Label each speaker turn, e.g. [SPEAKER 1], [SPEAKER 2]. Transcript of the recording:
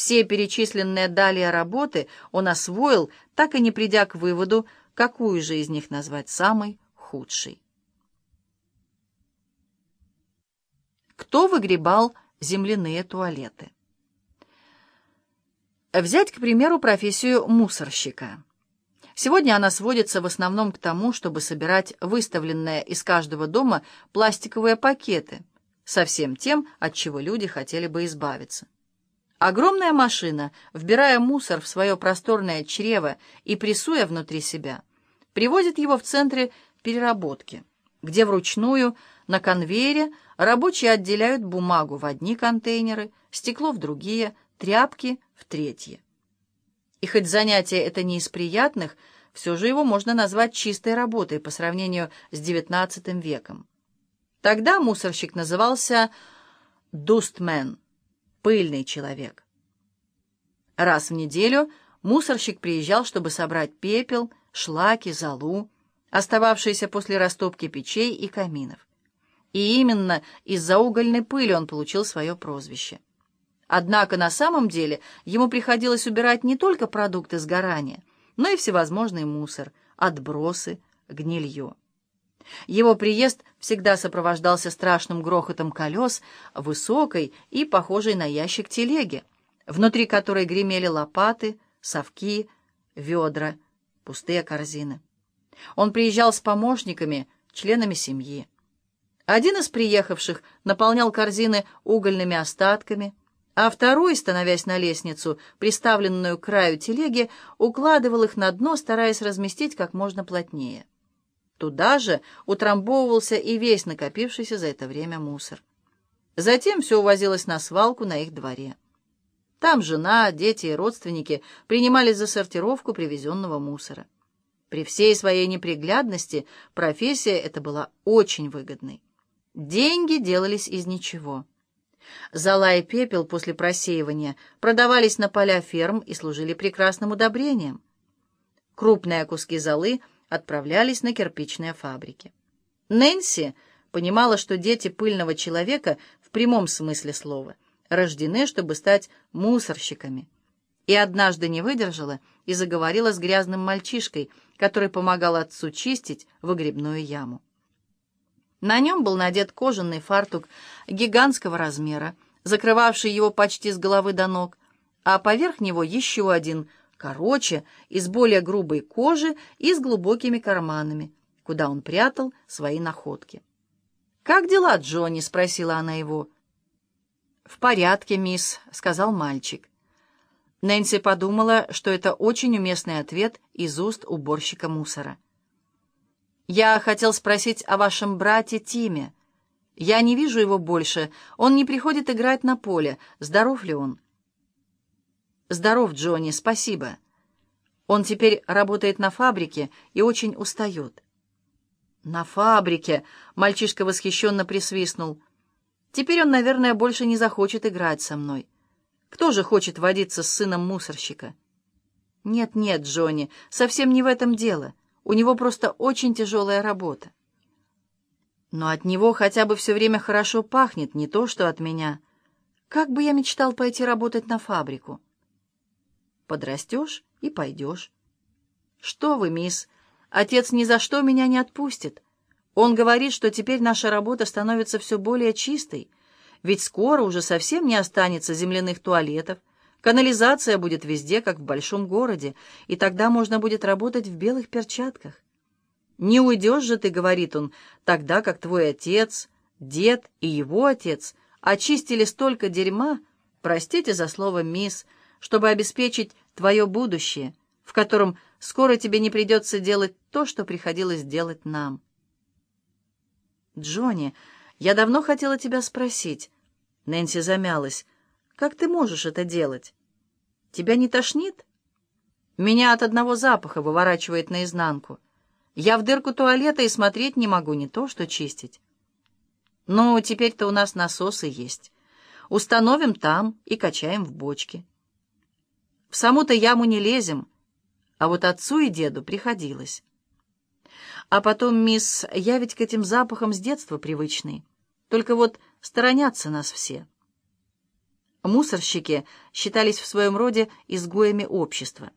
[SPEAKER 1] Все перечисленные далее работы он освоил, так и не придя к выводу, какую же из них назвать самой худшей. Кто выгребал земляные туалеты? Взять, к примеру, профессию мусорщика. Сегодня она сводится в основном к тому, чтобы собирать выставленные из каждого дома пластиковые пакеты со всем тем, от чего люди хотели бы избавиться. Огромная машина, вбирая мусор в свое просторное чрево и прессуя внутри себя, привозит его в центре переработки, где вручную на конвейере рабочие отделяют бумагу в одни контейнеры, стекло в другие, тряпки в третьи. И хоть занятие это не из приятных, все же его можно назвать чистой работой по сравнению с XIX веком. Тогда мусорщик назывался «дустмен» — «пыльный человек». Раз в неделю мусорщик приезжал, чтобы собрать пепел, шлаки, золу, остававшиеся после растопки печей и каминов. И именно из-за угольной пыли он получил свое прозвище. Однако на самом деле ему приходилось убирать не только продукты сгорания, но и всевозможный мусор, отбросы, гнилье. Его приезд всегда сопровождался страшным грохотом колес, высокой и похожей на ящик телеги, внутри которой гремели лопаты, совки, ведра, пустые корзины. Он приезжал с помощниками, членами семьи. Один из приехавших наполнял корзины угольными остатками, а второй, становясь на лестницу, приставленную к краю телеги, укладывал их на дно, стараясь разместить как можно плотнее. Туда же утрамбовывался и весь накопившийся за это время мусор. Затем все увозилось на свалку на их дворе. Там жена, дети и родственники принимались за сортировку привезенного мусора. При всей своей неприглядности профессия эта была очень выгодной. Деньги делались из ничего. Зола и пепел после просеивания продавались на поля ферм и служили прекрасным удобрением. Крупные куски золы отправлялись на кирпичные фабрики. Нэнси понимала, что дети пыльного человека в прямом смысле слова рождены, чтобы стать мусорщиками. И однажды не выдержала и заговорила с грязным мальчишкой, который помогал отцу чистить выгребную яму. На нем был надет кожаный фартук гигантского размера, закрывавший его почти с головы до ног, а поверх него еще один, короче, из более грубой кожи и с глубокими карманами, куда он прятал свои находки. «Как дела, Джонни?» — спросила она его. «В порядке, мисс», — сказал мальчик. Нэнси подумала, что это очень уместный ответ из уст уборщика мусора. «Я хотел спросить о вашем брате Тиме. Я не вижу его больше. Он не приходит играть на поле. Здоров ли он?» «Здоров, Джонни, спасибо. Он теперь работает на фабрике и очень устает». «На фабрике!» — мальчишка восхищенно присвистнул. «Теперь он, наверное, больше не захочет играть со мной. Кто же хочет водиться с сыном мусорщика?» «Нет-нет, Джонни, совсем не в этом дело». У него просто очень тяжелая работа. Но от него хотя бы все время хорошо пахнет, не то что от меня. Как бы я мечтал пойти работать на фабрику. Подрастешь и пойдешь. Что вы, мисс, отец ни за что меня не отпустит. Он говорит, что теперь наша работа становится все более чистой, ведь скоро уже совсем не останется земляных туалетов, Канализация будет везде, как в большом городе, и тогда можно будет работать в белых перчатках. «Не уйдешь же ты, — говорит он, — тогда как твой отец, дед и его отец очистили столько дерьма, простите за слово «мисс», чтобы обеспечить твое будущее, в котором скоро тебе не придется делать то, что приходилось делать нам. «Джонни, я давно хотела тебя спросить». Нэнси замялась. Как ты можешь это делать? Тебя не тошнит? Меня от одного запаха выворачивает наизнанку. Я в дырку туалета и смотреть не могу, не то что чистить. Ну, теперь-то у нас насосы есть. Установим там и качаем в бочке. В саму-то яму не лезем, а вот отцу и деду приходилось. А потом, мисс, я ведь к этим запахам с детства привычный. Только вот сторонятся нас все. Мусорщики считались в своем роде изгоями общества.